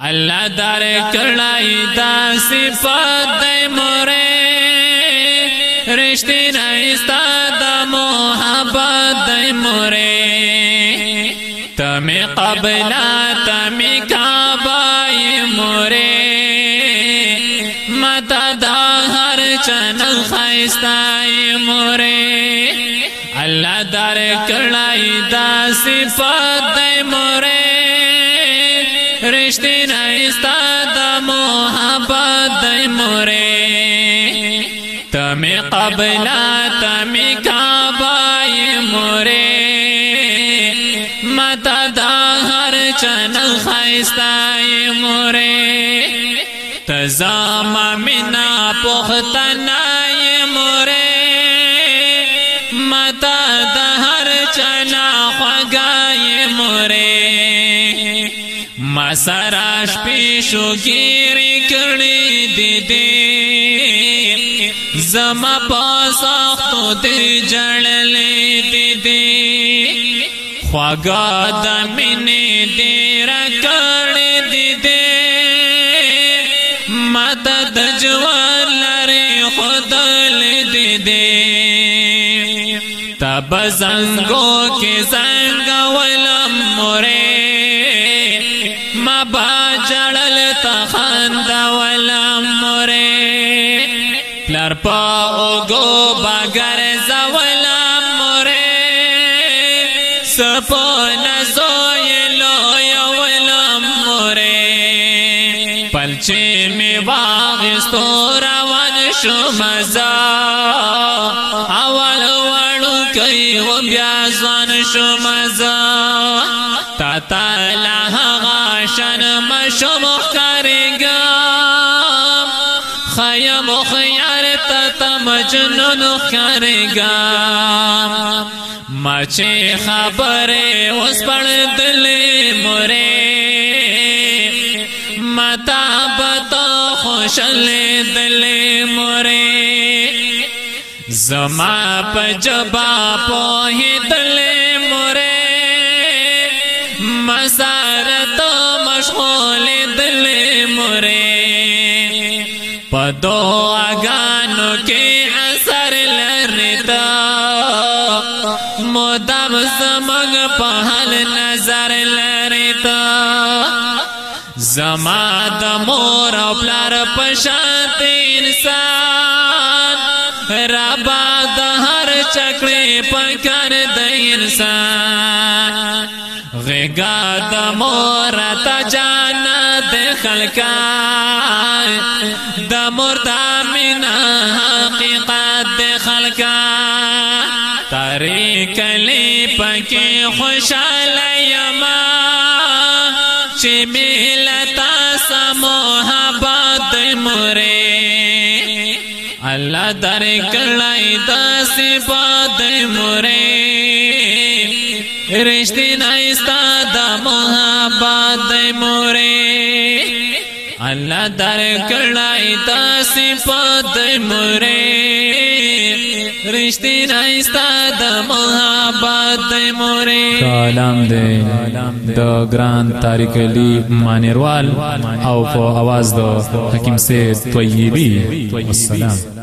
الله دار کړای دا صفات مورې رښتې نه استاد محبت د مورې تمه قبل تمه کعبه مورې متا دا هر چن خيستای مورې الله دار کړای دا صفات مورې رشتنا استاد محبت دی مورے تمی قبلہ تمی کعبائی مورے متا دا ہر چن خیستائی مورے تزام منا پختنائی مورے متا دا ہر چن خواگائی مورے ما سارا شپې شو ګيري کړې دي دي زما پاسختو دې جړلې دي دي خواګا د مینې دې را کړې دي دي ماته د جوان لري خدل دي دي تب زنګو کې زنګول پلار پا او اوگو بگر زولا موری سپو نزوی لوی یولا موری پلچے می واغستو روان مزا اول وڑو کئی و بیازوان مزا تا تالا خیم و خیار تا مجنون کارگا ما چه خبر اوس پړ دل مورې متا بتا خوشل دل مورې زما په جبا په دل مورې مزار ته مشغول دل مورې په دعاګانو کې اثر لري دا مدام زمنګ په حل نظر لري دا زما د مور او پلار په شانت انسان رب د هر چکړې پکړ د انسان غیگا دا مورا تا جانا دے خلقا دا مورتا من حقیقات دے خلقا تاری کلی پکی خوشا لیما چی ملتا سموحا بات مورے اللہ در کلائی دا سبات مورے رشتینا استا دا محبت دی مورے اللہ در کڑائی تا صفت دی مورے رشتینا استا دا محبت دی مورے کالام دی دا گران تاریک علی مانیروال او په आवाज د حکیم سے طیبی والسلام